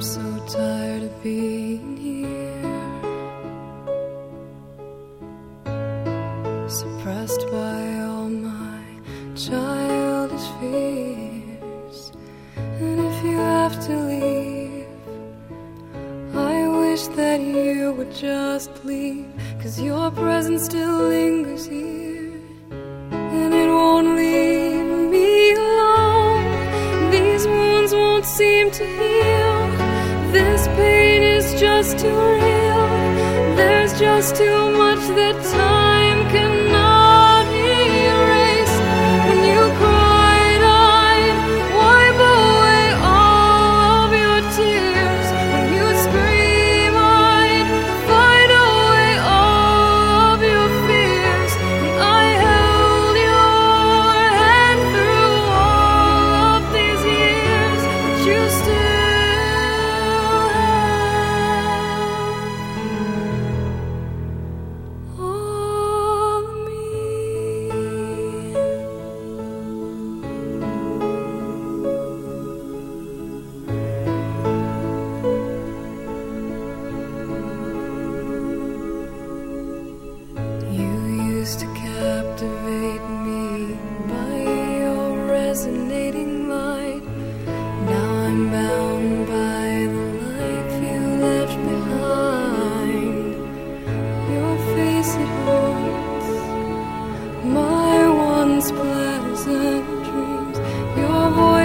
I'm so tired of being here, suppressed by all my childish fears. And if you have to leave, I wish that you would just leave, cause your presence still lingers here, just too real. There's just too much that time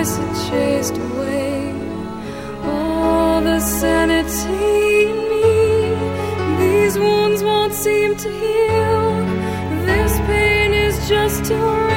Voice it chased away all the sanity in me. These wounds won't seem to heal. This pain is just too